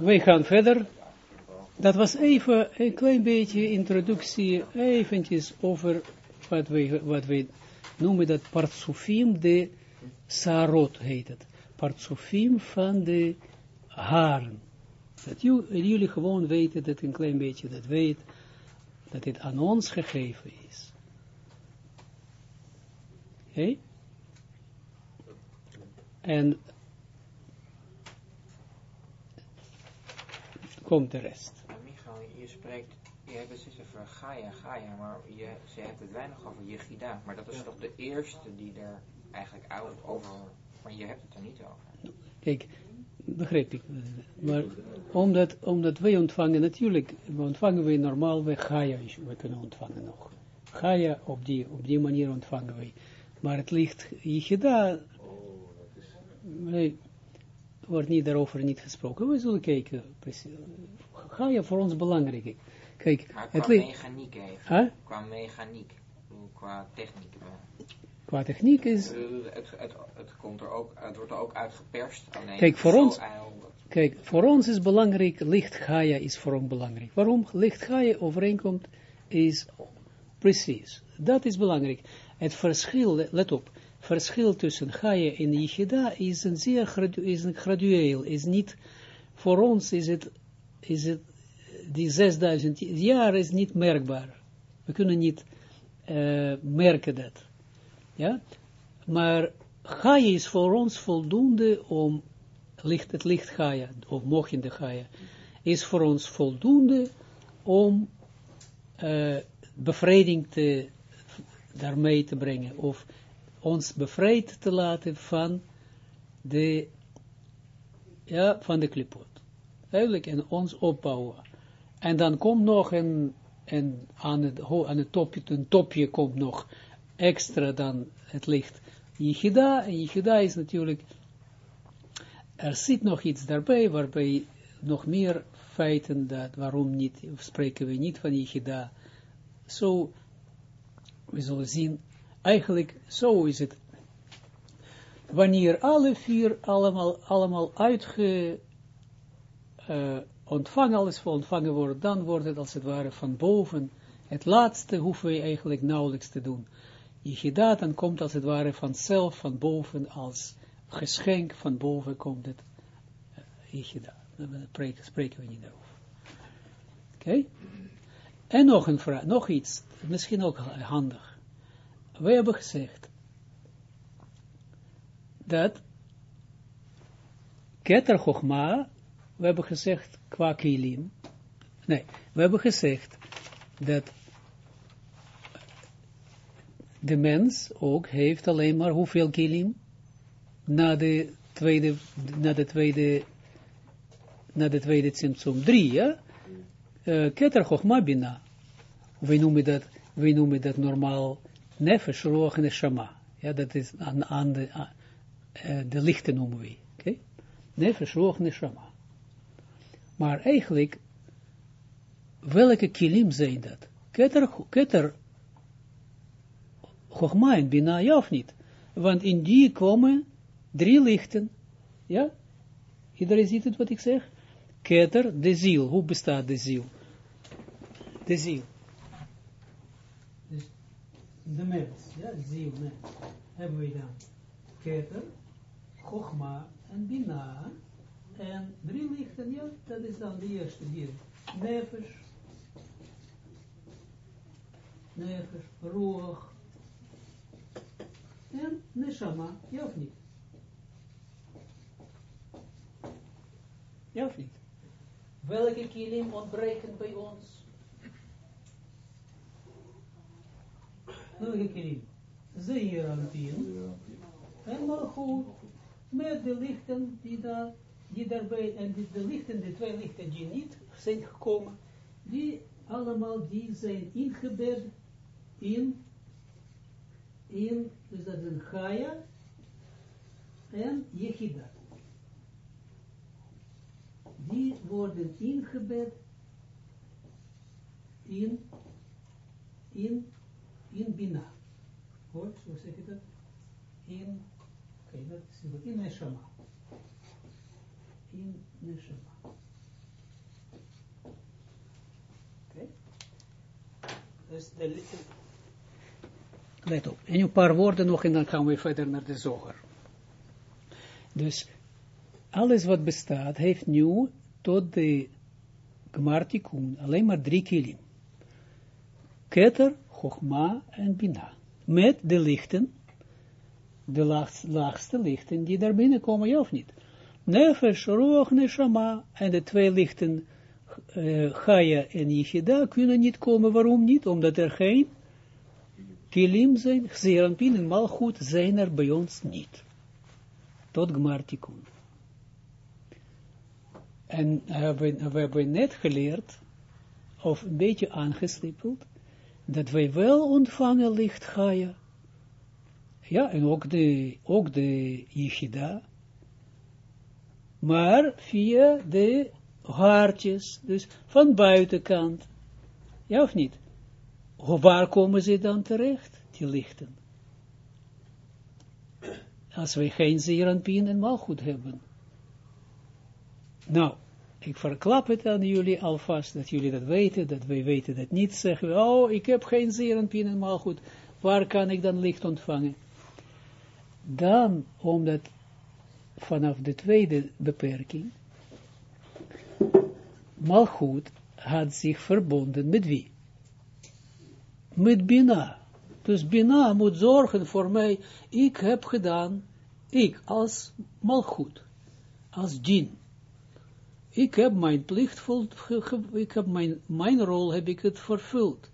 wij gaan verder. Dat was even een klein beetje introductie, eventjes over wat wij, wat wij noemen dat partsofim de sarot heet het. Partsofim van de haren. Dat jullie gewoon weten, dat een klein beetje dat weet, dat dit aan ons gegeven is. Oké? En komt de rest. Michael, je spreekt, je hebt het over Gaia, Gaia, maar je, ze hebt het weinig over Yechida. Maar dat is toch de eerste die er eigenlijk over, maar je hebt het er niet over. Kijk, begrijp ik. Maar omdat, omdat wij ontvangen, natuurlijk, ontvangen we normaal, we Gaia, we kunnen ontvangen nog. Gaia, op die, op die manier ontvangen wij. Maar het ligt, Yechida, nee, wordt niet daarover niet gesproken. We zullen kijken, precies. Gaia voor ons belangrijk. Kijk, maar qua mechaniek even. Huh? Qua mechaniek, qua techniek. Qua techniek is... Het, het, het, komt er ook, het wordt er ook uitgeperst. Alleen kijk, voor ons, kijk, voor ons is belangrijk, licht Gaia is voor ons belangrijk. Waarom licht Gaia overeenkomt, is precies. Dat is belangrijk. Het verschil, let op, verschil tussen Gaia en Yichida is een zeer gradueel, is niet, voor ons is het, is het, die 6000 jaar is niet merkbaar. We kunnen niet uh, merken dat. Ja, maar Gaia is voor ons voldoende om, licht, het licht Gaia, of mochende Gaia, is voor ons voldoende om uh, bevrijding te, daarmee te brengen, of ons bevrijd te laten van de, ja, van de klipot. Duidelijk, en ons opbouwen. En dan komt nog een, een aan het, aan het topje, een topje komt nog extra dan het licht Yichida. En Yichida is natuurlijk, er zit nog iets daarbij, waarbij nog meer feiten, dat, waarom niet, spreken we niet van Yichida. Zo, we zullen zien, eigenlijk zo is het. Wanneer alle vier allemaal, allemaal uitge, uh, ontvangen, alles ontvangen worden, dan wordt het als het ware van boven. Het laatste hoeven we eigenlijk nauwelijks te doen. Yichida, dan komt als het ware vanzelf van boven als geschenk van boven komt het uh, Daar spreken we niet over. Oké? En nog een vraag, nog iets, misschien ook handig. We hebben gezegd dat Keter Chochma, we hebben gezegd qua kilim, nee, we hebben gezegd dat de mens ook heeft alleen maar hoeveel kilim? Na de tweede, na de tweede, na de tweede drie, ja? Uh, Keter Chochma Bina. Noemen dat, we noemen dat normaal nefesh, roog en shama. Ja, dat is aan, aan de, uh, de lichten noemen we. Okay? Nefesh, roog en shama. Maar eigenlijk, welke kilim zijn dat? Keter, keter Chogma Bina, ja of niet? Want in die komen drie lichten. Ja? Iedereen ziet het wat ik zeg? Keter, de ziel. Hoe bestaat de ziel? De ziel. De mens, ja, ziel, mens. Hebben we dan Keter, Chogma en Bina. En drie lichten, ja, dat is dan de eerste hier. Nefesh, Nefesh, Roog, en neshama, ja of niet? Ja of niet? Welke kilim ontbreken bij ons? Welke kilim? Zeer aan En goed, met de lichten die daar, die daarbij, en die, de lichten, de twee lichten die niet zijn gekomen, die allemaal, die zijn ingebed in in, dus dat een Chaya en Yechida. Die worden ingebed in, in, in Bina. hoor, hoe zeg je dat? In, oké, dat is beetje in Neshama. In Neshama. Oké. Dus de Let op, en een paar woorden nog en dan gaan we verder naar de zoger. Dus alles wat bestaat heeft nu tot de Gmartikun alleen maar drie kilim. Keter, Chogma en Bina. Met de lichten, de laagste lichten die daar binnenkomen, ja of niet? Nefesh, Ruach, Neshama en de twee lichten, uh, en Yichida, kunnen niet komen. Waarom niet? Omdat er geen kilim zijn, Xeranpin en Malchut zijn er bij ons niet. Tot Gmartikun. En we, hebben net geleerd, of een beetje aangestippeld, dat wij wel ontvangen licht Gaia. Ja, en ook de, ook de Yichida, maar via de haartjes, dus van buitenkant. Ja of niet? Waar komen ze dan terecht, die lichten? Als wij geen zeer en malgoed hebben. Nou, ik verklap het aan jullie alvast, dat jullie dat weten, dat wij weten dat niet, zeggen oh, ik heb geen zeer en malgoed, waar kan ik dan licht ontvangen? Dan, omdat vanaf de tweede beperking, malgoed had zich verbonden met wie? Met Bina. Dus Bina moet zorgen voor mij, ik heb gedaan, ik als malgoed, als djinn, ik heb mijn plicht, ik heb mijn, mijn rol heb ik het vervuld.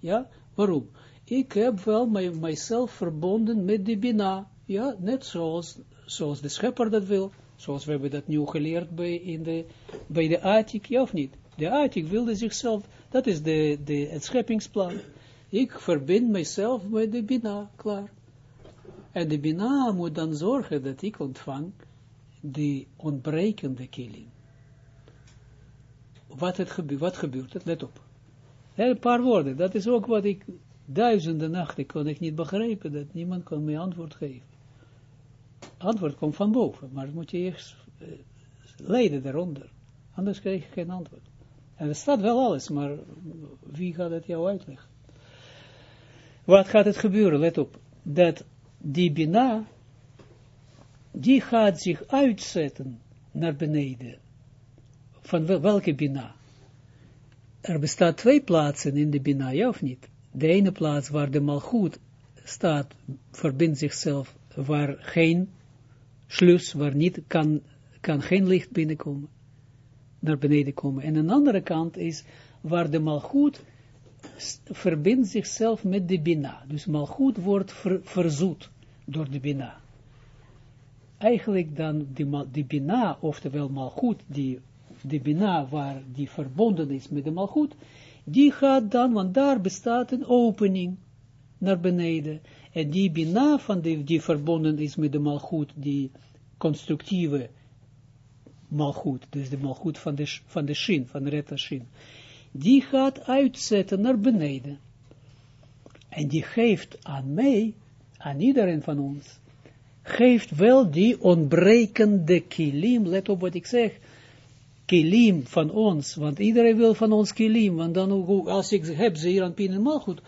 Ja, waarom? Ik heb wel mijn, mijzelf verbonden met de Bina. Ja, net zoals, zoals de schepper dat wil. Zoals we hebben dat nu geleerd bij, in de, bij de Atik, ja of niet? De Atik wilde zichzelf, dat is de, de, het scheppingsplan. Ik verbind mijzelf met de Bina, klaar. En de Bina moet dan zorgen dat ik ontvang die ontbrekende killing wat, het gebeurt, wat gebeurt het, let op. een paar woorden, dat is ook wat ik duizenden nachten kon ik niet begrijpen, dat niemand kon mij antwoord geven. Antwoord komt van boven, maar moet je eerst uh, leiden eronder, anders krijg je geen antwoord. En er staat wel alles, maar wie gaat het jou uitleggen? Wat gaat het gebeuren, let op, dat die Bina, die gaat zich uitzetten naar beneden, van welke Bina? Er bestaat twee plaatsen in de Bina, ja of niet? De ene plaats waar de Malchut staat, verbindt zichzelf, waar geen slus, waar niet kan, kan geen licht binnenkomen, naar beneden komen. En een andere kant is waar de Malchut verbindt zichzelf met de Bina. Dus Malchut wordt verzoet door de Bina. Eigenlijk dan die, die Bina, oftewel Malchut, die de Bina, waar die verbonden is met de Malchut, die gaat dan, want daar bestaat een opening naar beneden. En die Bina, van die, verbonden is met de Malchut, die constructieve Malchut, dus de Malchut van de, van de Shin, van Retta Shin, die gaat uitzetten naar beneden. En die geeft aan mij, aan iedereen van ons, geeft wel die ontbrekende kilim, let op wat ik zeg, kilim van ons, want iedereen wil van ons kilim, want dan, als ik heb ze hier aan Pien en Malchut,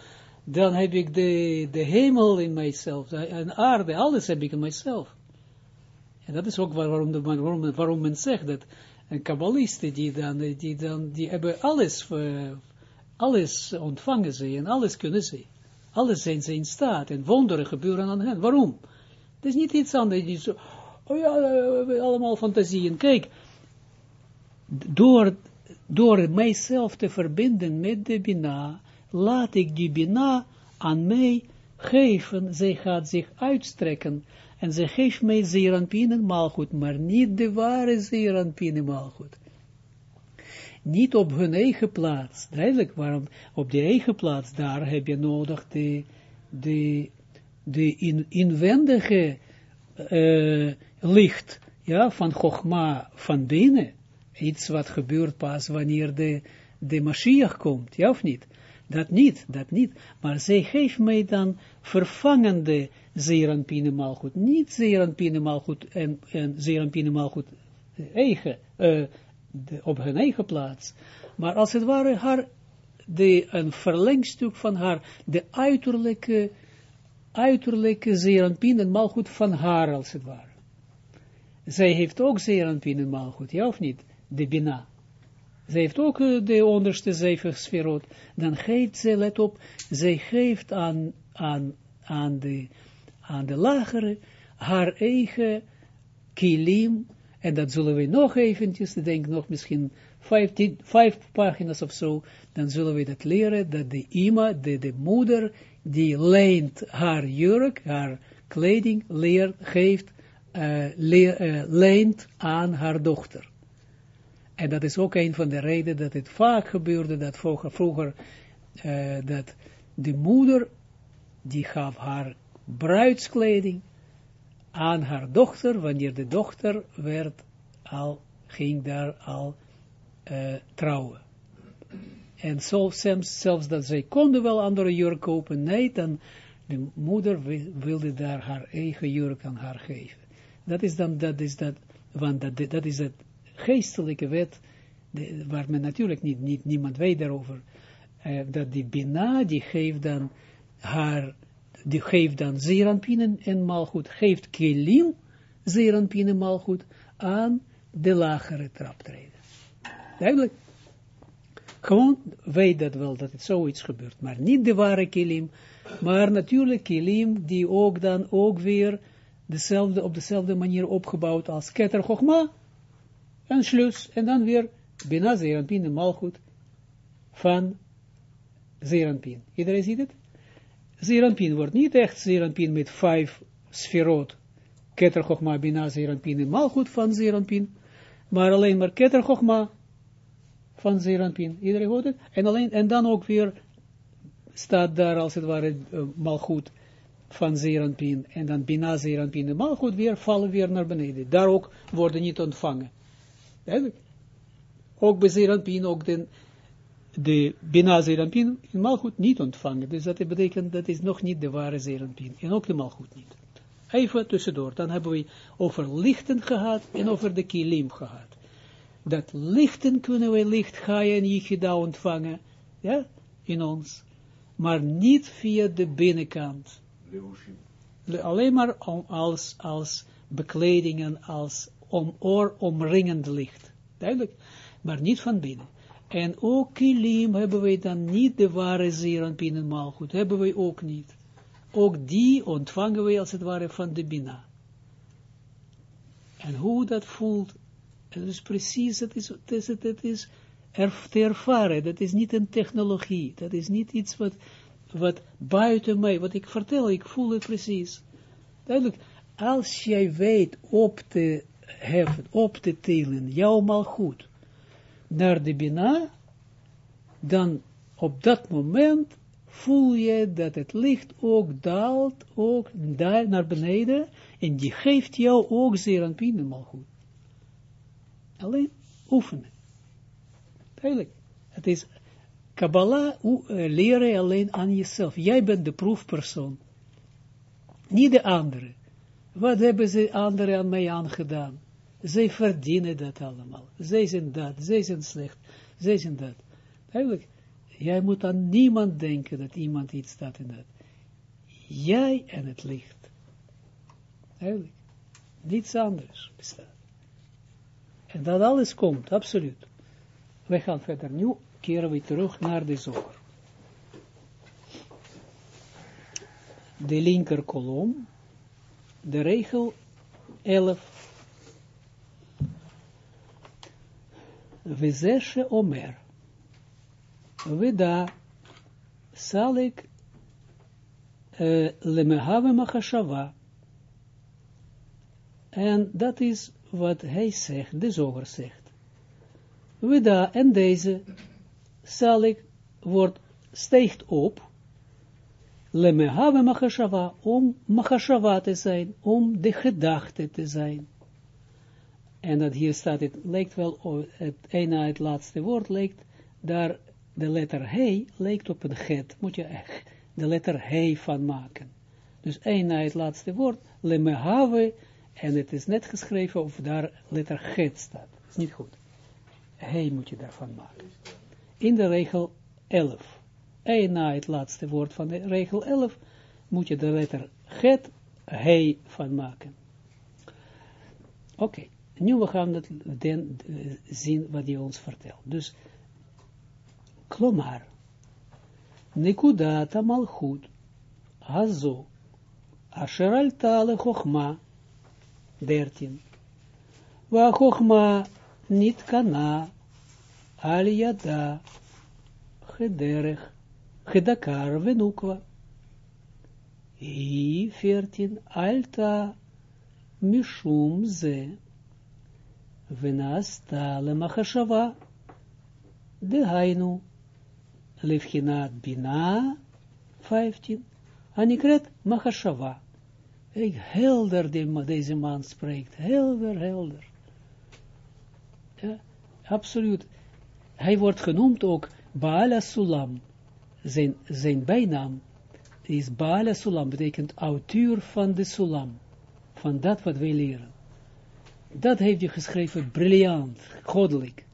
dan heb ik de, de hemel in mijzelf, en aarde, alles heb ik in mijzelf. En dat is ook waarom, de, waarom, waarom men zegt dat een kabbalisten die dan, die dan, die hebben alles, uh, alles ontvangen ze en alles kunnen ze. Alles zijn ze in staat en wonderen gebeuren aan hen. Waarom? Het is niet iets anders, die zo, oh ja, allemaal fantasieën. Kijk, door, door mijzelf te verbinden met de Bina, laat ik die Bina aan mij geven, zij gaat zich uitstrekken, en zij geeft mij Zeranpien en Malchut, maar niet de ware Zeranpien en Malchut. Niet op hun eigen plaats, duidelijk waarom, op de eigen plaats, daar heb je nodig de, de, de in, inwendige uh, licht, ja, van Chogma van binnen, iets wat gebeurt pas wanneer de, de Mashiach komt, ja of niet? Dat niet, dat niet. Maar zij geeft mij dan vervangende Zeranpine Malchut. Niet Zeranpine Malchut en, en Zeranpine Malchut eigen, uh, op hun eigen plaats. Maar als het ware haar de, een verlengstuk van haar, de uiterlijke, uiterlijke malgoed van haar, als het ware. Zij heeft ook zeeranpien en malgoed, ja of niet? De Bina. Zij heeft ook eh, de onderste zeven sferot. Dan geeft ze, let op, zij geeft aan, aan, aan, de, aan de lagere haar eigen kilim, en dat zullen we nog eventjes, ik denk nog misschien vijf, vijf pagina's of zo, dan zullen we dat leren, dat de ima, de, de moeder, die leent haar jurk, haar kleding, leert, geeft, uh, leent aan haar dochter. En dat is ook een van de redenen dat het vaak gebeurde, dat vroeger, vroeger uh, dat de moeder, die gaf haar bruidskleding aan haar dochter, wanneer de dochter werd al, ging daar al uh, trouwen. En zo, zelfs, zelfs dat zij konden wel andere jurk kopen, nee, dan de moeder wilde daar haar eigen jurk aan haar geven. Dat is dan, dat is dat, want dat, dat is het geestelijke wet, de, waar men natuurlijk niet, niet, niemand weet daarover, uh, dat die Bina, die geeft dan haar, die geeft dan zeeranpien en malgoed, geeft kelim, zeeranpien en malgoed, aan de lagere traptreden. Duidelijk. Gewoon weet dat wel, dat het zoiets gebeurt. Maar niet de ware kilim, maar natuurlijk kilim die ook dan ook weer dezelfde, op dezelfde manier opgebouwd als keter chogma, en slus, en dan weer bina zeranpin en malgoed van zeranpin. Iedereen ziet het? Zeranpin wordt niet echt zeranpin met vijf sferot, keter chogma, bina zeranpin en malgoed van zeranpin, maar alleen maar keter van Zeranpin. Iedereen hoort het? En, alleen, en dan ook weer staat daar als het ware uh, malgoed van Zeranpin. En dan Bina Zeranpin de malgoed weer vallen weer naar beneden. Daar ook worden niet ontvangen. Ook bij Zeranpin, ook de, de Bina Zeranpin in malgoed niet ontvangen. Dus dat betekent dat is nog niet de ware Zeranpin. En ook de malgoed niet. Even tussendoor. Dan hebben we over lichten gehad en over de kilim gehad dat lichten kunnen wij licht Gaia en Yichida ontvangen, ja, in ons, maar niet via de binnenkant. Alleen maar als, als bekledingen, als om, oor omringend licht. Duidelijk, maar niet van binnen. En ook kilim hebben wij dan niet de ware zeer binnen goed, hebben wij ook niet. Ook die ontvangen wij als het ware van de bina. En hoe dat voelt, dat is precies, dat is, dat is, is te ervaren, dat is niet een technologie, dat is niet iets wat, wat buiten mij, wat ik vertel, ik voel het precies. Duidelijk, als jij weet op te heffen, op te telen, jou goed, naar de Bina, dan op dat moment voel je dat het licht ook daalt, ook daar naar beneden, en die geeft jou ook zeer aan goed. Alleen oefenen. Duidelijk. Het is Kabbalah uh, leren alleen aan jezelf. Jij bent de proefpersoon. Niet de anderen. Wat hebben ze anderen aan mij aangedaan? Zij verdienen dat allemaal. Zij zijn dat, zij zijn slecht, zij zijn dat. Duidelijk. Jij moet aan niemand denken dat iemand iets staat in dat. Jij en het licht. Duidelijk. Niets anders bestaat. En dat alles komt, absoluut. We gaan verder. Nu keren we terug naar de zoger. De linker kolom, de regel 11. Vezeshe omer. Veda salik uh, lemehave machashava. En dat is wat hij zegt, de zoger zegt. Wida en deze ik wordt, steegt op, lemehave machashava, om machashava te zijn, om de gedachte te zijn. En dat hier staat, het lijkt wel, het ene het laatste woord lijkt, daar de letter he lijkt op een get, moet je echt de letter he van maken. Dus één na het laatste woord, lemehave en het is net geschreven of daar letter get staat. Dat is niet goed. Hij moet je daarvan maken. In de regel 11. En na het laatste woord van de regel 11 moet je de letter get, hij van maken. Oké, nu we gaan het den, uh, zien wat hij ons vertelt. Dus, klomar, nekudat malchut, hazo, asher alta le chochma, 13. Wa niet kana, al yada, gedakar venukwa. Hi 14, alta mishum ze, ונעשתה למחשבה, דהיינו, לבחינת בינה, 15, הנקראת מחשבה. Kijk, helder die, deze man spreekt, helder, helder. Ja, absoluut. Hij wordt genoemd ook Baala Sulam. Zijn, zijn bijnaam is Baala Sulam, betekent auteur van de Sulam. Van dat wat wij leren. Dat heeft hij geschreven, briljant, goddelijk.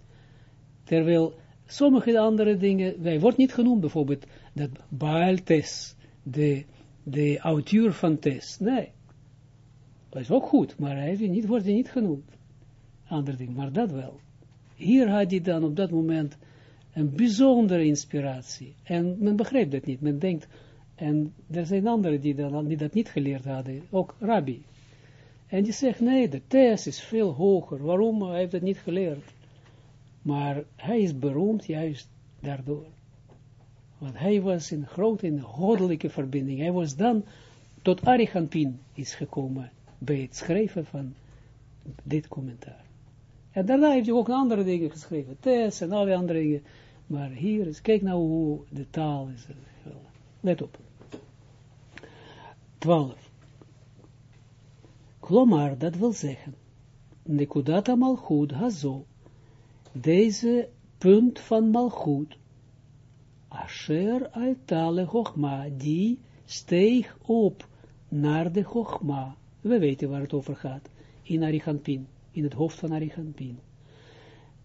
Terwijl sommige andere dingen, wij wordt niet genoemd, bijvoorbeeld dat Baal Tes, de, de auteur van Tes. Nee, dat is ook goed, maar hij niet, wordt niet genoemd. Andere dingen, maar dat wel. Hier had hij dan op dat moment een bijzondere inspiratie. En men begrijpt dat niet. Men denkt, en er zijn anderen die, dat niet geleerd hadden, ook Rabbi. En die zegt, nee, de test is veel hoger. Waarom? Hij heeft het niet geleerd. Maar hij is beroemd juist daardoor. Want hij was in grote, goddelijke verbinding. Hij was dan tot Arichampin is gekomen bij het schrijven van dit commentaar. En daarna heeft hij ook andere dingen geschreven, test en alle andere dingen. Maar hier is, kijk nou hoe de taal is. Let op. 12. Klomar, dat wil zeggen, Nekudata Malchut Hazo, deze punt van Malchut, Asher Altale Chogma, die steeg op naar de Chogma. We weten waar het over gaat, in Arichampin, in het hoofd van Arichampin.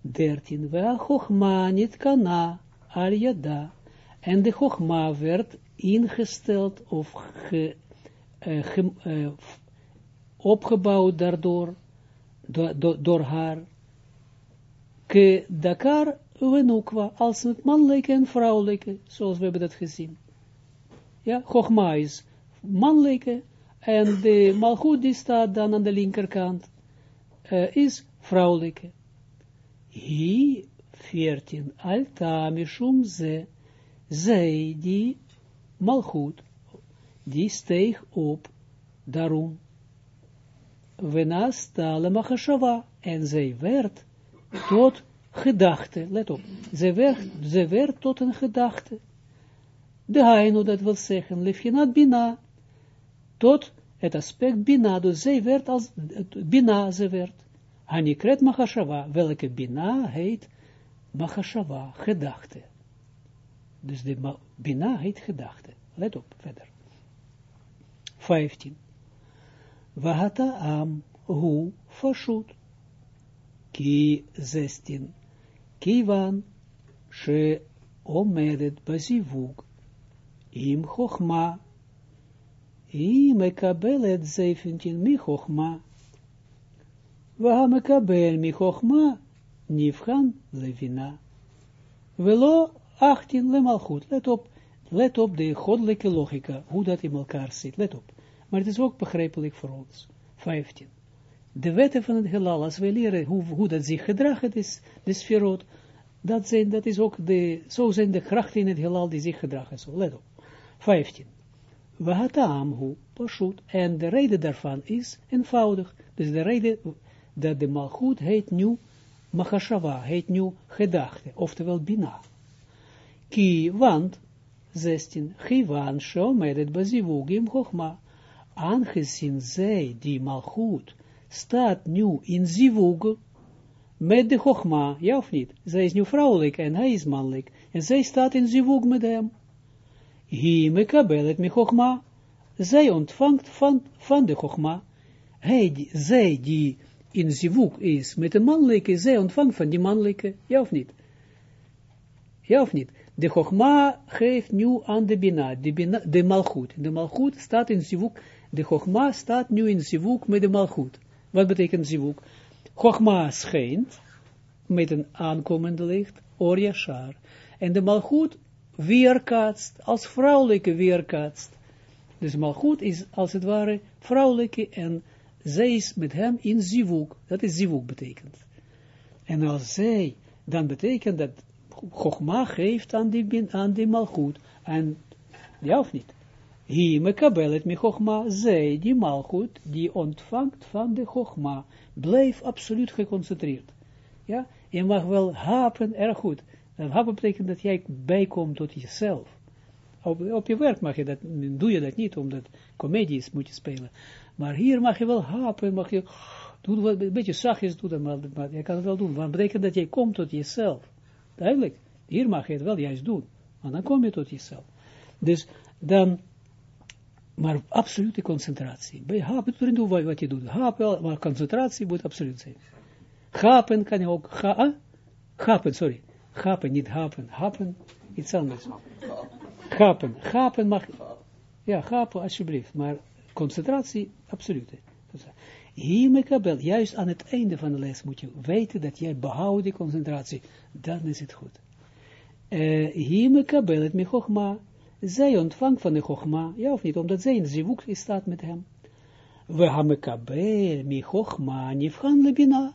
13. Wel Chogma niet kana, al yada, en de Chogma werd ingesteld of ge, ge, uh, opgebouwd daardoor, do, do, door haar, ke Dakar wenukwa, als het mannelijke en vrouwelijke, zoals we hebben dat gezien. Ja, Chogma is mannelijke, en de Malchut die staat dan aan de linkerkant, uh, is vrouwelijke. Hi, 14, alta mishum ze, zij die Malchut, die steeg op, daarom, Venasta lemachashava. En zij werd tot gedachte. Let op. Zij werd, zij werd tot een gedachte. De haino, dat wil zeggen, lefjenat bina. Tot het aspect bina. Dus zij werd als bina, ze werd. Hanikret machashava. Welke bina heet machashava, gedachte. Dus de bina heet gedachte. Let op, verder. 15. Vahata am hu fashut. Ki zestin. Kivan she omedet bazivug. Im chochma. Im mekabelet zeventien mi chochma. Mi chochma. Nifhan levina. Velo 18 lemalchut. Let op, let op de goddelijke logica, hoe dat in elkaar zit. Let op. Maar het is ook begrijpelijk voor ons. 15. De wetten van het heelal, als we leren hoe, hoe dat zich gedragen is, de sferot, dat, zijn, dat is ook de, zo zijn de krachten in het heelal die zich gedragen. Zo, let op. 15. Vahataamhu, pashut. En de reden daarvan is eenvoudig. Dus de reden dat de malchut heet nu machashava, heet nu gedachte, oftewel bina. Ki, want, 16, Chivan, Shomedet, Bazivugim, Chochma aangezien zij, die malgoed, staat nu in zivug, met de chogma, ja of niet? Zij is nu vrouwelijk en hij is mannelijk. En zij staat in zivug met hem. Hi mekabelet me chogma. Zij ontvangt van, de chogma. Hij, zij die in zivug is met de mannelijke, zij ontvangt van die mannelijke, ja of niet? Ja of niet? De Chogma geeft nu aan de Bina, de, bina, de Malchut. De Malchut staat in Zivuk, de Chogma staat nu in Zivuk met de Malchut. Wat betekent Zivuk? Chogma schijnt met een aankomende licht, Or Yashar. En de Malchut weerkaatst, als vrouwelijke weerkaatst. Dus Malchut is als het ware vrouwelijke en zij is met hem in Zivuk. Dat is Zivuk betekent. En als zij, dan betekent dat Chogma geeft aan die, aan die Malchut. En, ja of niet? Hi mekabelet mi Chogma, zij, die Malchut, die ontvangt van de Chogma, blijf absoluut geconcentreerd. Ja, je mag wel hapen, erg goed. Dat hapen betekent dat jij bijkomt tot jezelf. Op, op je werk mag je dat, doe je dat niet, omdat comedies moet je spelen. Maar hier mag je wel hapen, mag je doen wat, een beetje zachtjes doen, maar, maar je kan het wel doen. Wat betekent dat jij komt tot jezelf. Duidelijk. Hier mag je het wel juist doen. Maar dan kom je tot jezelf. Dus dan, maar absolute concentratie. Bij hapen, doe wat, wat je doet. Hapen, maar concentratie moet absoluut zijn. Gapen kan je ook, ga, ah? gapen, sorry. Gapen, niet hapen. Hapen, anders. Gapen, gapen mag, ja, gapen alsjeblieft. Maar concentratie, absolute. Hiermee juist aan het einde van de les moet je weten dat jij behoudt die concentratie. Dan is het goed. Hiermee kabel het met Zij ontvangt van de chogma, ja of niet, omdat zij in zivuk staat met hem. We hebben kabel met chogma, nifhan lebina.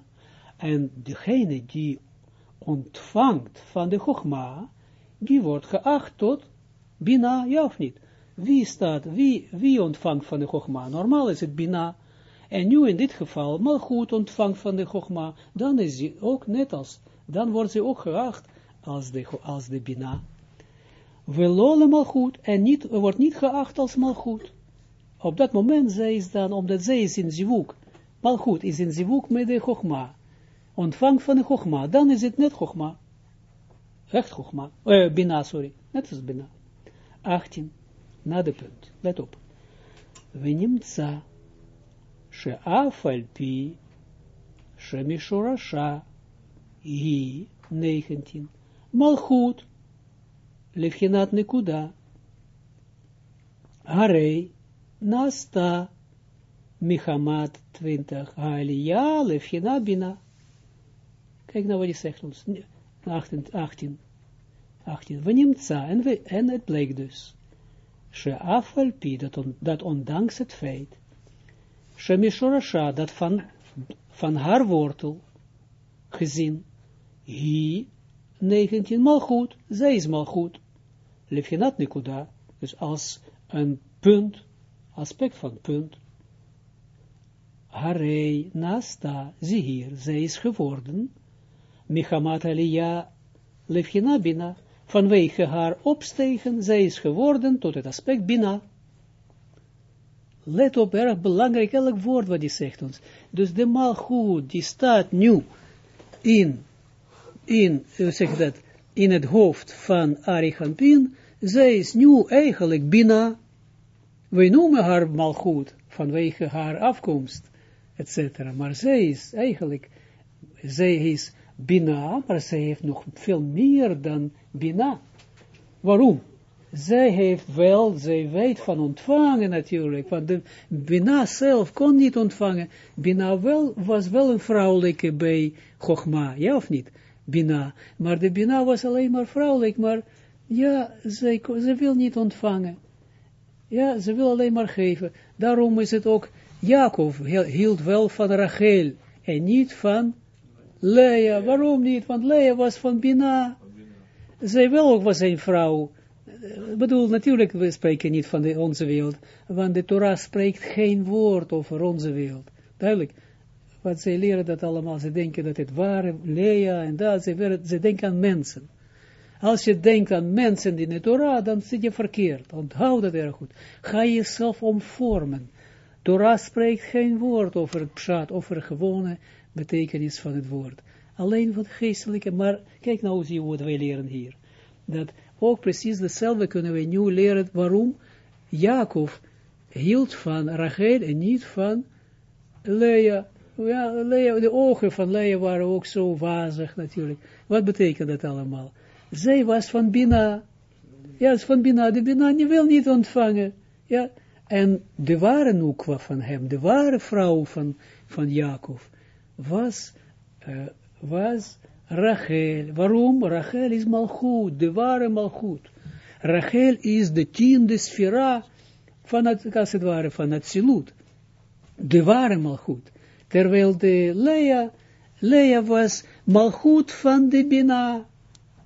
En degene die ontvangt van de chogma, die wordt geacht tot bina, ja of niet. Wie staat, wie, wie ontvangt van de chogma? Normaal is het bina. En nu in dit geval, maar goed ontvangt van de chogma, dan is ze ook net als, dan wordt ze ook geacht als de, als de bina. We lollen malgoed en niet, wordt niet geacht als malgoed. Op dat moment zij is dan, omdat zij is in zivuk, malgoed is in zivuk met de chogma, ontvangt van de chogma, dan is het net chogma. Echt chogma, eh, bina, sorry, net als bina. 18, na de punt, let op. We nimtza, she afalpi, she mishorasha, hi, 19. Malchut, Levchinat Nekuda, Harei, Nasta, Michamat 20, Aliyah, Levchinat Bina. Kijk nou wat hij zegt ons, 18, 18, 18. We nimtza, en, en het bleek dus, She afalpi, dat, on, dat ondanks het feit, She mishorasha, dat van, van haar wortel, gezien, hi 19 mal goed, zij is mal goed. Lefjenat nikuda, dus als een punt, aspect van punt. Harei nasta, zie hier, zij is geworden. Michamat aliyah lefjena bina, vanwege haar opstegen, zij is geworden tot het aspect bina. Let op, erg belangrijk, elk woord wat die zegt ons. Dus de malgoed, die staat nu in in, zeg dat, in het hoofd van Arichampin, zij is nu eigenlijk Bina, wij noemen haar malgoed, vanwege haar afkomst, etc. Maar zij is eigenlijk, zij is Bina, maar zij heeft nog veel meer dan Bina. Waarom? Zij heeft wel, zij weet van ontvangen natuurlijk, want de Bina zelf kon niet ontvangen. Bina wel, was wel een vrouwelijke bij Chogma, ja of niet? Bina. Maar de Bina was alleen maar vrouwelijk, maar ja, ze, ze wil niet ontvangen. Ja, ze wil alleen maar geven. Daarom is het ook, Jacob hield wel van Rachel en niet van Lea. Waarom niet? Want Lea was van Bina. Zij wel ook was een vrouw. Ik bedoel, natuurlijk, we spreken niet van de, onze wereld, want de Torah spreekt geen woord over onze wereld. Duidelijk. Wat zij leren dat allemaal, ze denken dat het ware, Lea en dat, ze, ze denken aan mensen. Als je denkt aan mensen in de Torah, dan zit je verkeerd. Onthoud dat erg goed. Ga jezelf omvormen. Torah spreekt geen woord over het pshat, over gewone betekenis van het woord. Alleen van geestelijke, maar kijk nou zie wat wij leren hier. Dat ook precies hetzelfde kunnen we nu leren waarom Jacob hield van Rachel en niet van Lea ja, de ogen van Lea waren ook zo wazig natuurlijk. Wat betekent dat allemaal? zij was van Bina. Ja, van Bina. De Bina wil niet ontvangen. Ja, en de ware noekwa van hem, de ware vrouw van, van Jacob, was, uh, was Rachel. Waarom? Rachel is malchut, de ware malchut. Rachel is de tiende sfera van het, als het ware, van het silut. De ware malchut. Terwijl de Lea, Lea was malchut van de Bina.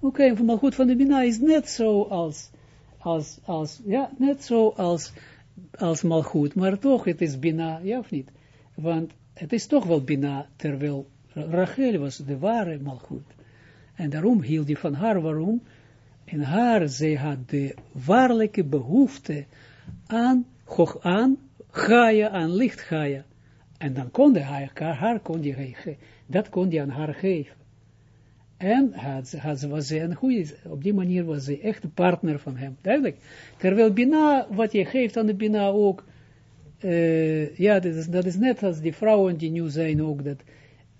Oké, okay, malchut van de Bina is net zo als, als, als, ja, net zo als, als malchut, maar toch, het is Bina, ja of niet? Want het is toch wel Bina, terwijl Rachel was de ware malchut. En daarom hield hij van haar, waarom? In haar, zij had de waarlijke behoefte aan, aan Gaia, aan licht Gaia. En dan kon hij haar, haar kon die, dat kon hij aan haar geven. En had, had, was ze een goede, op die manier was ze echt een partner van hem, duidelijk. Terwijl Bina, wat je geeft aan de Bina ook, uh, ja, dat is, dat is net als die vrouwen die nu zijn ook, dat,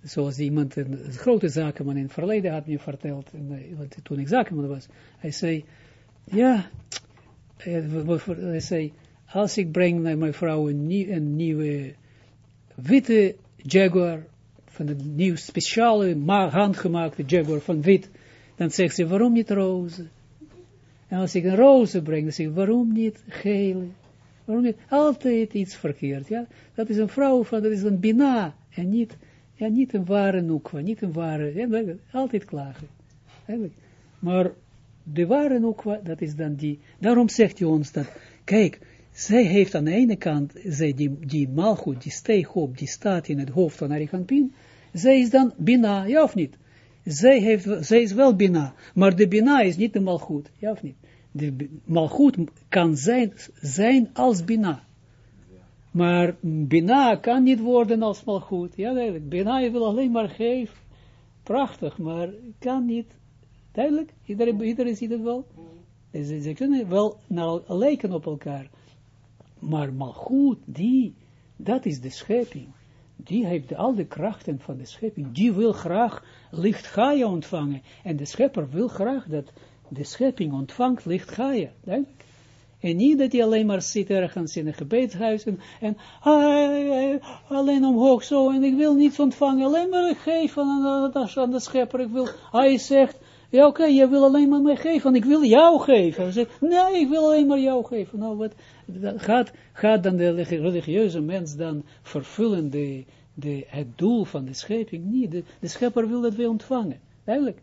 zoals iemand, een, grote zakenman in het verleden had me verteld, en, uh, toen ik zakenman was, hij zei, ja, uh, hij zei, als ik breng naar mijn vrouw een, nieuw, een nieuwe witte Jaguar, van een nieuw speciale handgemaakte Jaguar van wit, dan zegt ze, waarom niet roze? En als ik een roze breng, dan zeg ik, waarom niet gele? Waarom niet? Altijd iets verkeerd, ja. Dat is een vrouw van, dat is een bina, en niet, ja, niet een ware noekwa, niet een ware, ja, altijd klagen. Maar de ware noekwa, dat is dan die, daarom zegt hij ons dat, kijk, zij heeft aan de ene kant, zij die, die malgoed, die steeghoop, die staat in het hoofd van Arichampin, zij is dan Bina, ja of niet? Zij, heeft, zij is wel Bina, maar de Bina is niet de malgoed, ja of niet? De malgoed kan zijn, zijn als Bina. Maar Bina kan niet worden als malgoed. Ja, duidelijk. Bina wil alleen maar geven. Prachtig, maar kan niet. Duidelijk? Iedereen, iedereen ziet het wel? Ze, ze kunnen wel nou, lijken op elkaar. Maar malgoed, die, dat is de schepping. Die heeft al de krachten van de schepping. Die wil graag licht Gaia ontvangen. En de schepper wil graag dat de schepping ontvangt licht Gaia. Duidelijk. En niet dat hij alleen maar zit ergens in een gebedshuis en, en alleen omhoog zo en ik wil niets ontvangen, alleen maar geven aan, aan, de schepper. Ik wil, hij zegt, ja oké, je wil alleen maar mij geven, ik wil jou geven. Zegt, nee, ik wil alleen maar jou geven. Nou, wat, gaat, gaat dan de religieuze mens dan vervullen de, het doel van de schepping? Niet, de, schepper wil dat wij ontvangen. Eigenlijk.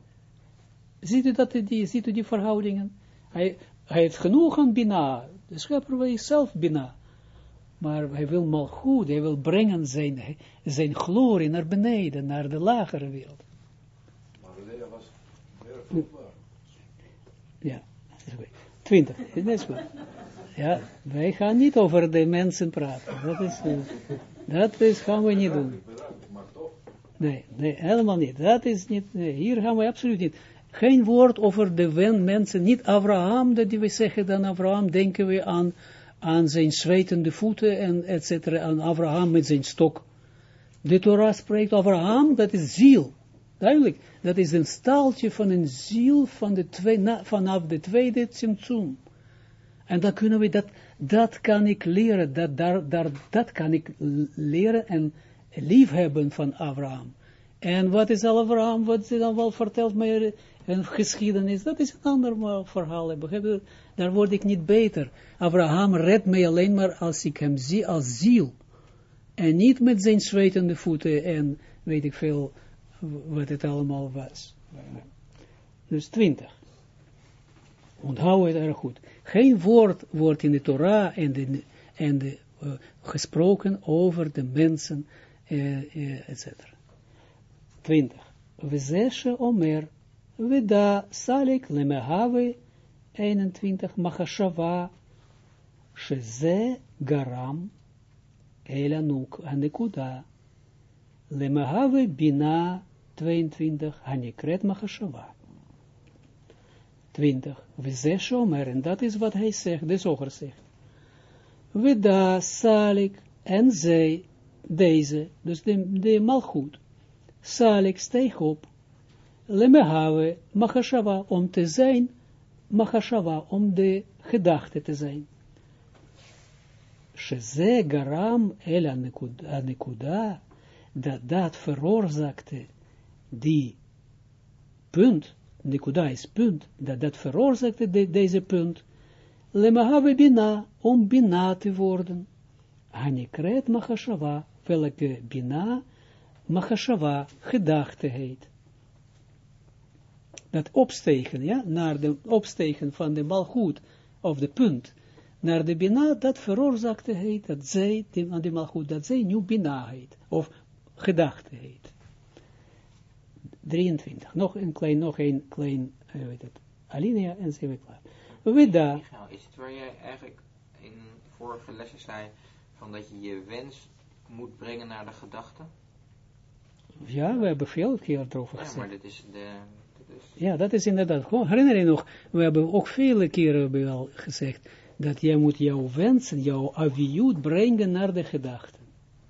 Ziet u, dat, die, ziet u die verhoudingen? Hij, hij heeft genoeg aan Bina. De schepper wil zelf Bina. Maar hij wil mal goed, hij wil brengen zijn, zijn glorie naar beneden, naar de lagere wereld. Maar Lea was heel vruchtbaar. Ja, twintig, dat is goed. Ja, wij gaan niet over de mensen praten. Dat is, uh, dat is, gaan we niet doen. Nee, nee, helemaal niet. Dat is niet, nee, hier gaan we absoluut niet. Geen woord over de mensen, niet Abraham, dat we zeggen dan Abraham, denken we aan, aan zijn zwetende voeten en et cetera, aan Abraham met zijn stok. De Torah spreekt Abraham, dat is ziel. Duidelijk, dat is een staaltje van een ziel van de twee, na, vanaf de tweede Tsimtsum. En dan kunnen we dat, dat kan ik leren, dat, daar, daar, dat kan ik leren en liefhebben van Abraham. En wat is al Abraham, wat ze dan wel vertelt mij een geschiedenis, dat is een ander verhaal. Daar word ik niet beter. Abraham redt mij alleen maar als ik hem zie als ziel. En niet met zijn zwetende voeten en weet ik veel wat het allemaal was. Dus twintig. Onthoud het erg goed. Geen woord wordt in de Torah en de, en de, uh, gesproken over de mensen, uh, uh, etc. 20. We zeshe omer, we da salik lemehave 21 machashava, garam, elanuk hanekuda, lemehave bina 22 hanikret machashava. 20. We zes shomer, en dat is wat hij zegt, de zoger zegt. We da salik, en zij, deze, dus de, de malgoed, salik, steeg op, lemehave machashava, om te zijn, machashava, om de gedachte te zijn. Sheze garam el anekuda, dat dat veroorzaakte die punt, nekuda is punt, dat dat veroorzaakte de, deze punt, lemahave bina, om bina te worden. Hanikret machashava, welke bina, machashava, gedachte heet. Dat opstegen, ja, naar de opstegen van de malgoed, of de punt, naar de bina, dat veroorzaakte heet, dat zij, aan de malgoed, dat zij nu bina heet, of gedachte heet. 23. Nog een klein, nog een klein, uh, weet het, alinea en zijn we klaar. Wida. Is het waar jij eigenlijk in vorige lessen zei, van dat je je wens moet brengen naar de gedachte? Ja, we hebben veel keer erover gezegd. Ja, maar dit is de... Ja, dat is inderdaad, gewoon, herinner je nog, we hebben ook vele keren al gezegd, dat jij moet jouw wensen, jouw aviut brengen naar de gedachte.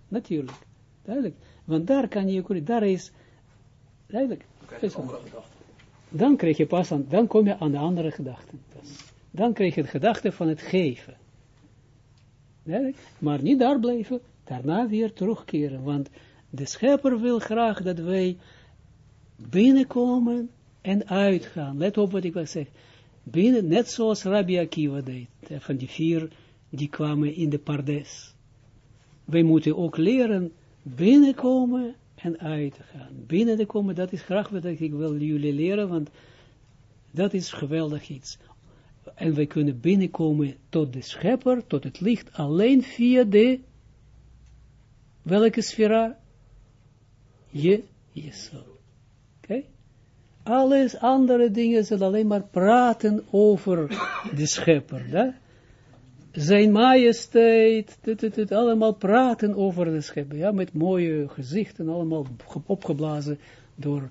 Natuurlijk, duidelijk. Want daar kan je, daar is, duidelijk. Dan krijg je pas aan, dan kom je aan de andere gedachten. Dan krijg je de gedachte van het geven. Duidelijk. Maar niet daar blijven, daarna weer terugkeren. Want de schepper wil graag dat wij binnenkomen en uitgaan. Let op wat ik wil zeggen. Binnen, net zoals Rabbi Akiva deed, van die vier die kwamen in de pardes. Wij moeten ook leren binnenkomen en uitgaan. Binnen te komen, dat is graag wat ik wil jullie leren, want dat is geweldig iets. En wij kunnen binnenkomen tot de schepper, tot het licht, alleen via de, welke sfera? Je, Jesod. Alles andere dingen zijn alleen maar praten over de schepper. Da? Zijn majesteit, dit, dit, dit, allemaal praten over de schepper. Ja, met mooie gezichten, allemaal opgeblazen door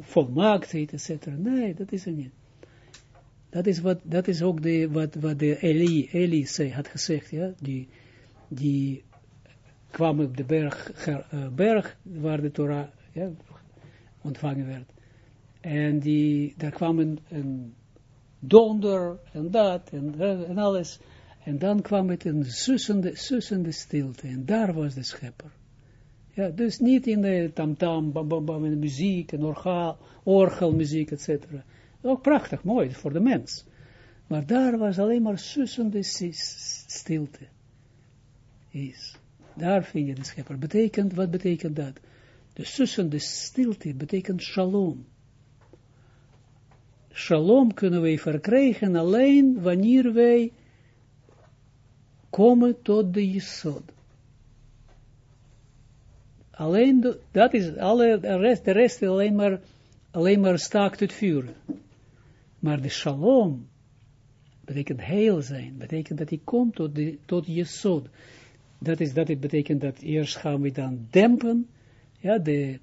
volmaaktheid, etc. Nee, dat is er niet. Dat is, wat, dat is ook de, wat, wat de Eli, Eli zei, had gezegd, ja, die, die kwam op de berg, uh, berg waar de Torah ja, ontvangen werd. En die, daar kwam een, donder en dat en, alles. En dan kwam het een sussende, sussende stilte. En daar was de schepper. Ja, dus niet in de tamtam, bam, bam, bam, muziek, en orgel, orgelmuziek, etc. Ook prachtig, mooi voor de mens. Maar daar was alleen maar sussende stilte. Is. Daar vind je de schepper. Betekent, wat betekent dat? De sussende stilte betekent shalom. Shalom kunnen wij verkrijgen alleen wanneer wij komen tot de Jesod. Alleen, dat is, alle, de rest, de rest is alleen maar, alleen maar staakt het vuur. Maar de shalom betekent heel zijn, betekent dat hij komt tot, de, tot Jesod. Dat, is, dat betekent dat eerst gaan we dan dempen, ja, de,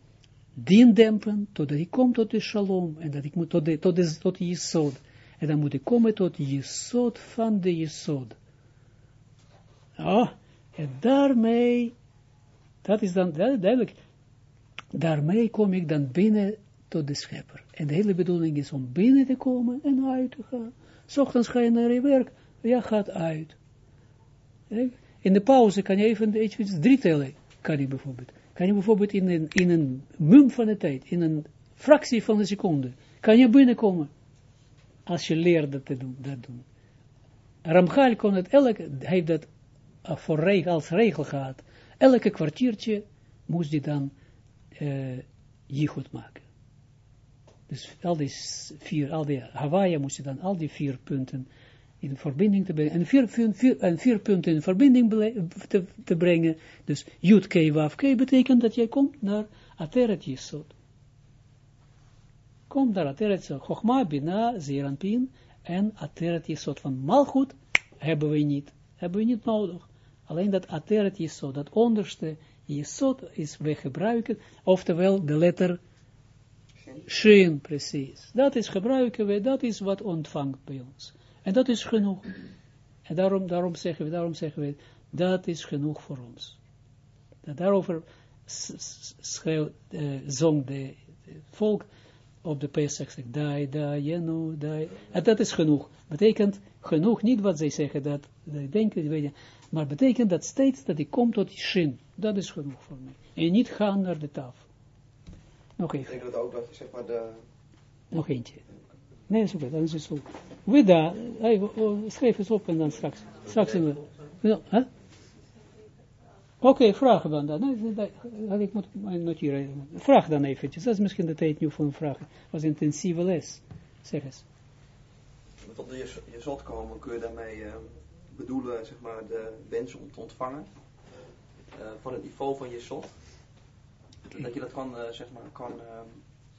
dien dempen, totdat ik kom tot de shalom, en dat ik moet tot de, tot de, tot. En dan moet ik komen tot jesod van de jesod. Oh, en daarmee, dat is dan duidelijk, daarmee kom ik dan binnen tot de schepper. En de hele bedoeling is om binnen te komen en uit te gaan. Ochtends ga je naar je werk, ja, gaat uit. In de pauze kan je even drie tellen, kan je bijvoorbeeld kan je bijvoorbeeld in een, in een mum van de tijd, in een fractie van een seconde, kan je binnenkomen. Als je leert dat te doen. Dat doen. Ramchal kon het elke, hij heeft dat uh, voor regel, als regel gehad. Elke kwartiertje moest hij dan uh, je goed maken. Dus al die vier, al die Hawaii moest je dan al die vier punten in verbinding te brengen, en vier, vier, en vier punten in verbinding te, te, brengen, dus Yud K, Wav K, betekent dat jij komt naar Ateret Yesod. Komt naar Ateret Yesod, Chochma, Bina, Zeranpin, en Ateret Yesod van Malchut hebben we niet, hebben we niet nodig. Alleen dat Ateret Yesod, dat onderste Yesod is we gebruiken, oftewel de letter Shin, precies. Dat is gebruiken we, dat is wat ontvangt bij ons. En dat is genoeg. En daarom, daarom, zeggen we, daarom zeggen we, dat is genoeg voor ons. En daarover schreeuw, uh, zong de, volk op de Pesach zegt, dai, dai, jeno, dai. En dat is genoeg. Betekent genoeg, niet wat zij zeggen, dat, dat ik denk, weet je, maar betekent dat steeds dat ik kom tot die shin. Dat is genoeg voor mij. En niet gaan naar de tafel. Nog even. Betekent dat ook dat je zeg maar de... Nog eentje. Nee, oké, dan is het zo. Wida, schrijf eens op en dan straks. Straks in? Oké, vragen dan. dan. Nee, ik moet mijn noteren. Vraag dan eventjes. Dat is misschien de tijd nu voor een vraag. was intensieve les. Zeg eens. Tot je, je zot komen kun je daarmee eh, bedoelen zeg maar de wens om te ontvangen. eh, van het niveau van je zot. Dat je dat kan, eh, zeg maar, kan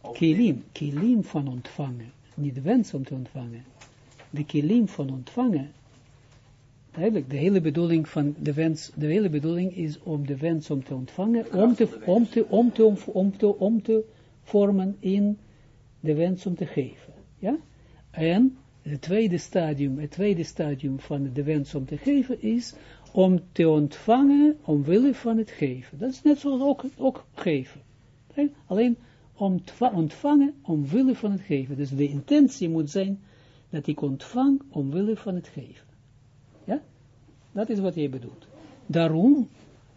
uh, Kilim, kilim van ontvangen. Niet de wens om te ontvangen. De kilim van ontvangen. Duidelijk, de hele bedoeling van de wens, de hele bedoeling is om de wens om te ontvangen, om te, om te, om te, om te, om te vormen in de wens om te geven. Ja? En het tweede stadium, het tweede stadium van de wens om te geven is om te ontvangen omwille van het geven. Dat is net zoals ook, ook geven. Alleen ontvangen omwille van het geven. Dus de intentie moet zijn dat ik ontvang omwille van het geven. Ja? Dat is wat jij bedoelt. Daarom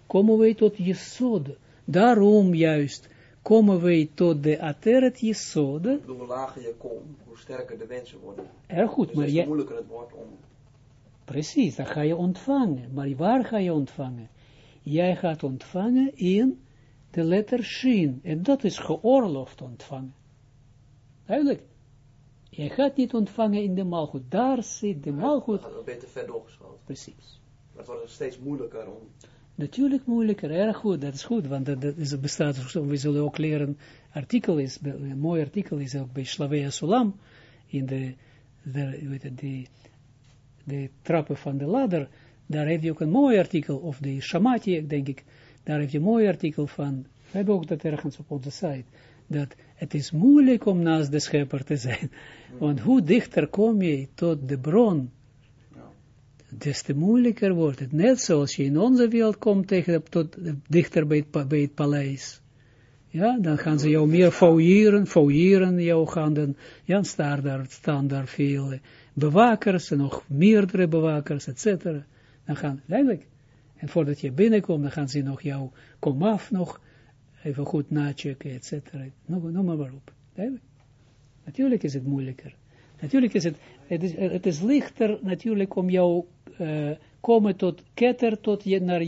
komen wij tot Jesode. Daarom juist komen wij tot de Ateret Jesode. Hoe lager je komt, hoe sterker de wensen worden. Erg goed, dus maar jij... moeilijker het wordt om... Precies, dan ga je ontvangen. Maar waar ga je ontvangen? Jij gaat ontvangen in de letter Shin. En dat is geoorloofd ontvangen. Duidelijk. Je gaat niet ontvangen in de malgoed. Daar zit de malgoed. Dan ben je te ver doorgeschoten. Precies. Maar het wordt steeds moeilijker om... Natuurlijk moeilijker, erg goed, dat is goed, want dat, dat is, bestaat, we zullen ook leren, artikel is, een mooi artikel is ook bij Slavea Solam, in de, de, de, de trappen van de ladder, daar heeft hij ook een mooi artikel, of de Shamati, denk ik, daar heeft hij een mooi artikel van, we hebben ook dat ergens op onze site, dat het is moeilijk om naast de schepper te zijn, want hoe dichter kom je tot de bron, des te moeilijker wordt het. Net zoals je in onze wereld komt tegen, tot, dichter bij het, bij het paleis. Ja, dan gaan ze jou meer fouilleren, fouilleren jou gaan dan, ja, staan daar, staan daar veel bewakers en nog meerdere bewakers, et cetera. Dan gaan, duidelijk. En voordat je binnenkomt, dan gaan ze nog jou, kom af nog, even goed nachecken, et cetera. Noem, maar op. Natuurlijk is het moeilijker. Natuurlijk is het, het is, het is lichter natuurlijk om jou uh, komen tot ketter, tot je naar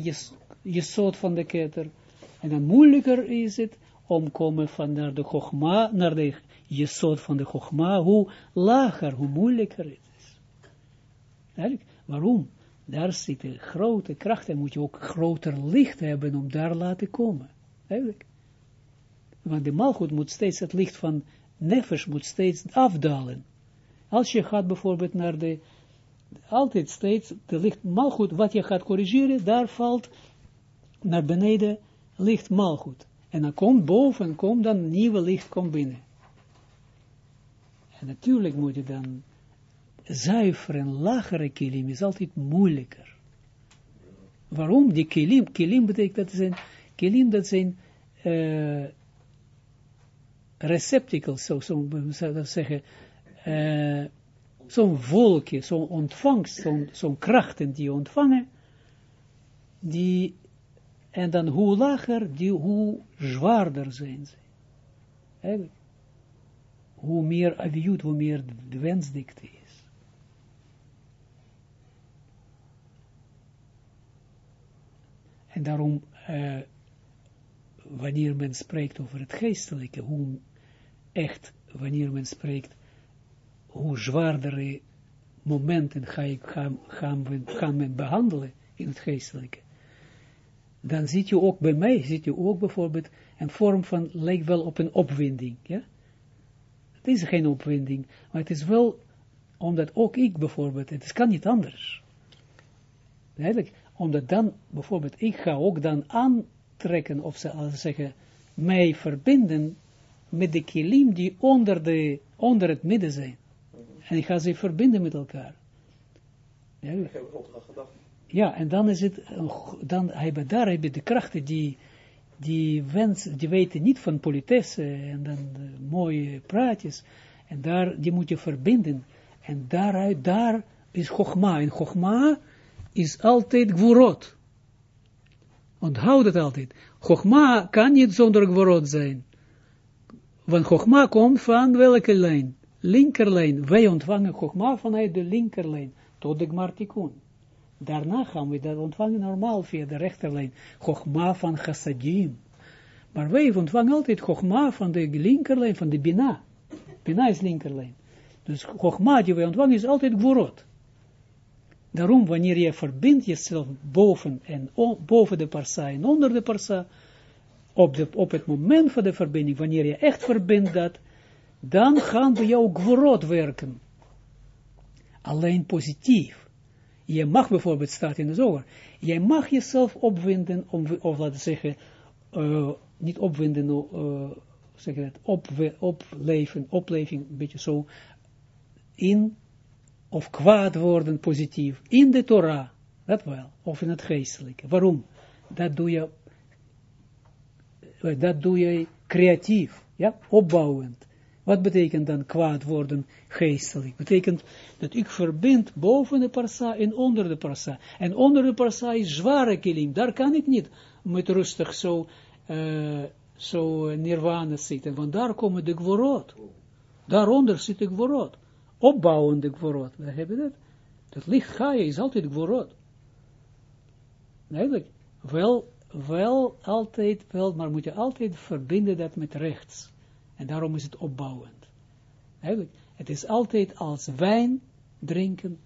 je, soort van de ketter. En dan moeilijker is het om komen van naar de chogma, naar de je soort van de chogma, hoe lager, hoe moeilijker het is. Eigenlijk, waarom? Daar zitten grote krachten, moet je ook groter licht hebben om daar laten komen. Eigenlijk. Want de malgoed moet steeds, het licht van nefesh moet steeds afdalen. Als je gaat bijvoorbeeld naar de, altijd steeds, de licht malgoed, wat je gaat corrigeren, daar valt naar beneden licht malgoed. En dan komt boven, komt dan nieuwe licht komt binnen. En natuurlijk moet je dan zuiver en lagere kilim is altijd moeilijker. Waarom? Die kilim, kilim betekent dat zijn, kilim dat zijn uh, receptacles, zo zou zeggen, uh, zo'n volkje, zo'n ontvangst, zo'n zo krachten die ontvangen, die, en dan hoe lager, die, hoe zwaarder zijn ze. Hoe meer aviut, hoe meer wensdikte is. En daarom, uh, wanneer men spreekt over het geestelijke, hoe echt, wanneer men spreekt hoe zwaardere momenten ga ik, gaan, gaan, men behandelen in het geestelijke. Dan ziet je ook bij mij, ziet je ook bijvoorbeeld een vorm van, lijkt wel op een opwinding, ja. Het is geen opwinding, maar het is wel, omdat ook ik bijvoorbeeld, het kan niet anders. Eigenlijk, omdat dan, bijvoorbeeld, ik ga ook dan aantrekken, of ze als zeggen, mij verbinden met de kilim die onder, de, onder het midden zijn. En ik ga ze verbinden met elkaar. Ja, ja en dan is het, dan heb je, daar heb je de krachten die die, wens, die weten niet van politesse en dan mooie praatjes. En daar, die moet je verbinden. En daaruit, daar is Chogma. En Chogma is altijd gvorot. Onthoud het altijd. Chogma kan niet zonder gvorot zijn. Want Chogma komt van welke lijn? Linkerlijn. Wij ontvangen Chogma vanuit de linkerlijn. Tot de Gmartikun. Daarna gaan we dat ontvangen normaal via de rechterlijn. Chogma van Chassadim. Maar wij ontvangen altijd Chogma van de linkerlijn, van de Bina. Bina is linkerlijn. Dus Chogma die wij ontvangen is altijd Gvorot. Daarom, wanneer je verbindt jezelf boven, en boven de parsa en onder de parsa, op, op het moment van de verbinding, wanneer je echt verbindt dat, dan gaan bij jou gvorot werken. Alleen positief. Je mag bijvoorbeeld, staat in de zoger, jij mag jezelf opwinden, om, of laten zeggen, uh, niet opwinden, uh, zeg het, op, opleven, opleving, een beetje zo, in, of kwaad worden positief, in de Torah, dat wel, of in het geestelijke. Waarom? Dat doe je, dat doe je creatief, ja, opbouwend. Wat betekent dan kwaad worden geestelijk? Betekent dat ik verbind boven de parsa en onder de parsa. En onder de parsa is zware kilim. Daar kan ik niet met rustig zo, uh, zo nirvana zitten. Want daar komen de gvorot. Daaronder zit de gvorot. Opbouwende gvorot. We hebben dat. Dat licht ga je is altijd gvorot. Eigenlijk. Wel, wel altijd, wel, maar moet je altijd verbinden dat met rechts. En daarom is het opbouwend. Eigenlijk, het is altijd als wijn drinken,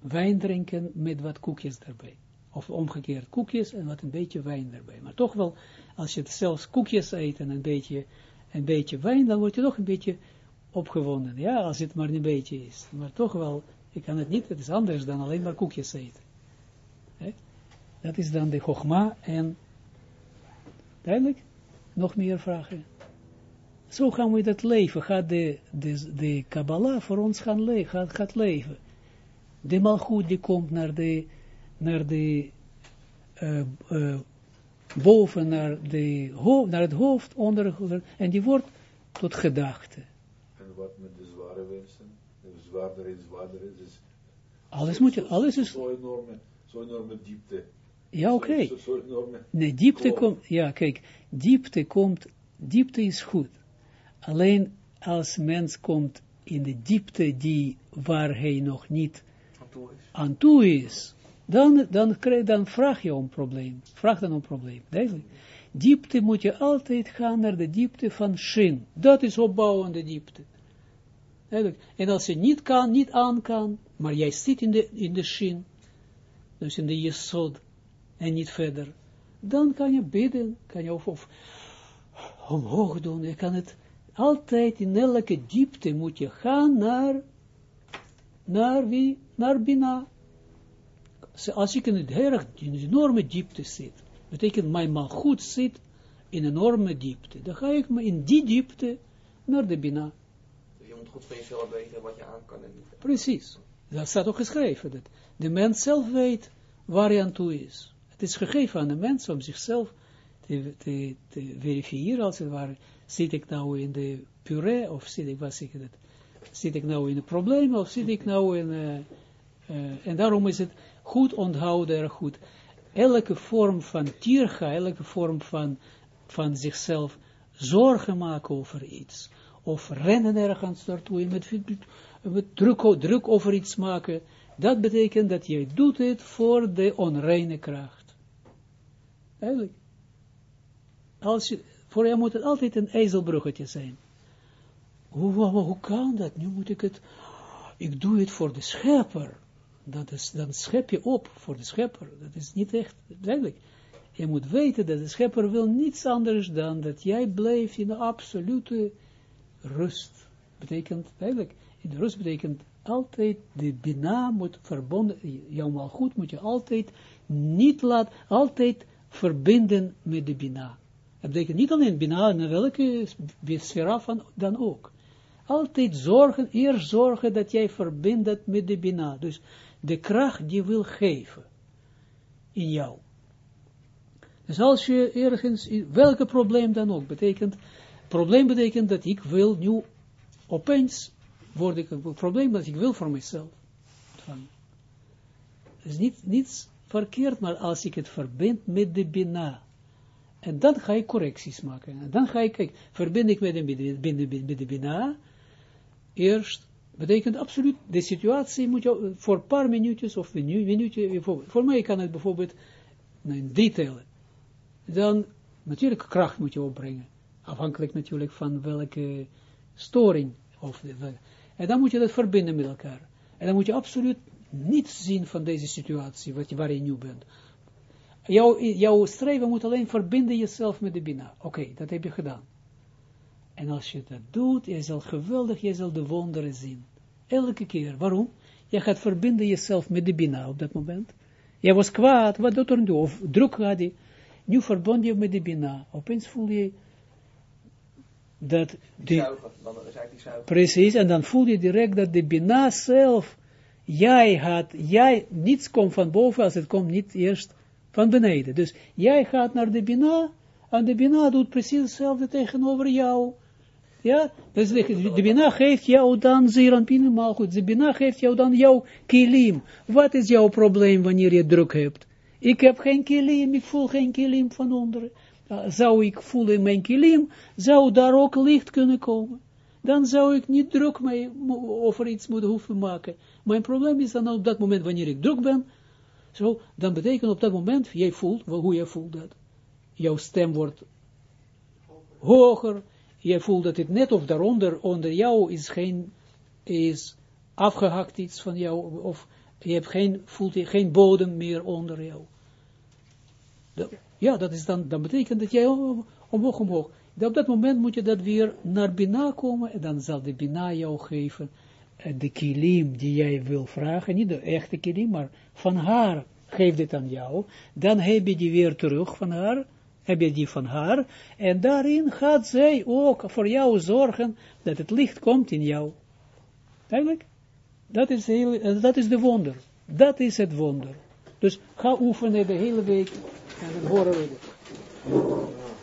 wijn drinken met wat koekjes erbij. Of omgekeerd koekjes en wat een beetje wijn erbij. Maar toch wel, als je zelfs koekjes eet en een beetje, een beetje wijn, dan word je toch een beetje opgewonden. Ja, als het maar een beetje is. Maar toch wel, je kan het niet, het is anders dan alleen maar koekjes eten. Dat is dan de chogma en, duidelijk, nog meer vragen. Zo gaan we dat leven, gaat de, de, de Kabbalah voor ons gaan gaat, gaat leven. De malgoed die komt naar de, naar de, uh, uh, boven naar, de naar het hoofd, onder, en die wordt tot gedachte. Wat met de zware wensen? De zwaarder en zwaarder is. Dus alles moet je, alles is... Zo'n enorme, zo enorme diepte. Ja, oké. Okay. Nee, diepte komt, ja, kijk, diepte komt, diepte is goed. Alleen als mens komt in de diepte die waar hij nog niet aan toe is, dan, dan, krijg, dan vraag je om probleem. Vraag dan om probleem. Duidelijk. Diepte moet je altijd gaan naar de diepte van Shin. Dat is opbouwende diepte. En als je niet kan, niet aan kan, maar jij zit in de, in de Shin, dus in de Yesod, en niet verder, dan kan je bidden, kan je of omhoog doen, je kan het altijd in elke diepte moet je gaan naar, naar wie? Naar Bina. Als ik in het erg, in een enorme diepte zit, betekent mijn man goed zit in een enorme diepte. Dan ga ik me in die diepte naar de Bina. Goed van jezelf weten wat je aan kan en niet. Precies. Dat staat ook geschreven. Dat de mens zelf weet waar hij aan toe is. Het is gegeven aan de mens om zichzelf te, te, te verifiëren, als het ware zit ik nou in de puree, of zit ik, wat zeg dat, zit ik nou in de problemen, of zit ik nou in, uh, en daarom is het goed onthouden, erg goed, elke vorm van tierga, elke vorm van, van zichzelf zorgen maken over iets, of rennen ergens naartoe, met, met druk, druk over iets maken, dat betekent dat jij doet het voor de onreine kracht. Eigenlijk. Als je, voor jou moet het altijd een ijzelbruggetje zijn. Hoe, hoe, hoe kan dat? Nu moet ik het, ik doe het voor de schepper. Dat is, dan schep je op voor de schepper. Dat is niet echt duidelijk. Je moet weten dat de schepper wil niets anders dan dat jij blijft in de absolute rust. Betekent, duidelijk, in rust betekent altijd, de bina moet verbonden, jouw goed moet je altijd niet laten, altijd verbinden met de bina. Dat betekent niet alleen Bina, in welke sfera van dan ook. Altijd zorgen, eerst zorgen dat jij verbindt met de Bina. Dus de kracht die wil geven in jou. Dus als je ergens, welke probleem dan ook, betekent, probleem betekent dat ik wil nu, opeens word ik een probleem dat ik wil voor mezelf ontvangen. is niet, niets verkeerd, maar als ik het verbind met de Bina, en dan ga ik correcties maken. En dan ga ik, kijk, verbind ik met de, met de, Bina, eerst, betekent absoluut, de situatie moet je voor een paar minuutjes, of een minuutje, voor mij kan het bijvoorbeeld, in detail, dan natuurlijk kracht moet je opbrengen. Afhankelijk natuurlijk van welke storing. Of, en dan moet je dat verbinden met elkaar. En dan moet je absoluut niets zien van deze situatie wat, waar je nu bent. Jouw, jouw streven moet alleen verbinden jezelf met de Bina. Oké, dat heb je gedaan. En als je dat doet, je zal geweldig, je zal de wonderen zien. Elke keer. Waarom? Je gaat verbinden jezelf met de Bina op dat moment. Je was kwaad, wat doet er nu? Of druk had je. Nu verbond je met de Bina. Opeens voel je dat... Die, dan is zuigen. Precies, en dan voel je direct dat de Bina zelf, jij had, jij, niets komt van boven als het komt niet eerst van beneden. Dus jij gaat naar de Bina, en de Bina doet precies hetzelfde tegenover jou. Ja, dus de, de Bina geeft jou dan zeer maar goed, de Bina geeft jou dan jouw kilim. Wat is jouw probleem wanneer je druk hebt? Ik heb geen kilim, ik voel geen kilim van onderen. Zou ik voelen mijn kilim, zou daar ook licht kunnen komen. Dan zou ik niet druk mee over iets moeten hoeven maken. Mijn probleem is dan op dat moment, wanneer ik druk ben, zo, dan betekent op dat moment, jij voelt, hoe jij voelt dat. Jouw stem wordt hoger, je voelt dat het net of daaronder, onder jou is geen, is afgehakt iets van jou, of je hebt geen, voelt je geen bodem meer onder jou. Ja, dat is dan, betekent dat jij omhoog, omhoog. Op dat moment moet je dat weer naar Bina komen, en dan zal de Bina jou geven, eh, de kilim die jij wil vragen, niet de echte kilim, maar van haar geeft het aan jou, dan heb je die weer terug van haar, heb je die van haar, en daarin gaat zij ook voor jou zorgen dat het licht komt in jou. Eigenlijk, dat is, heel, eh, dat is de wonder. Dat is het wonder. Dus ga oefenen de hele week en dan horen we het.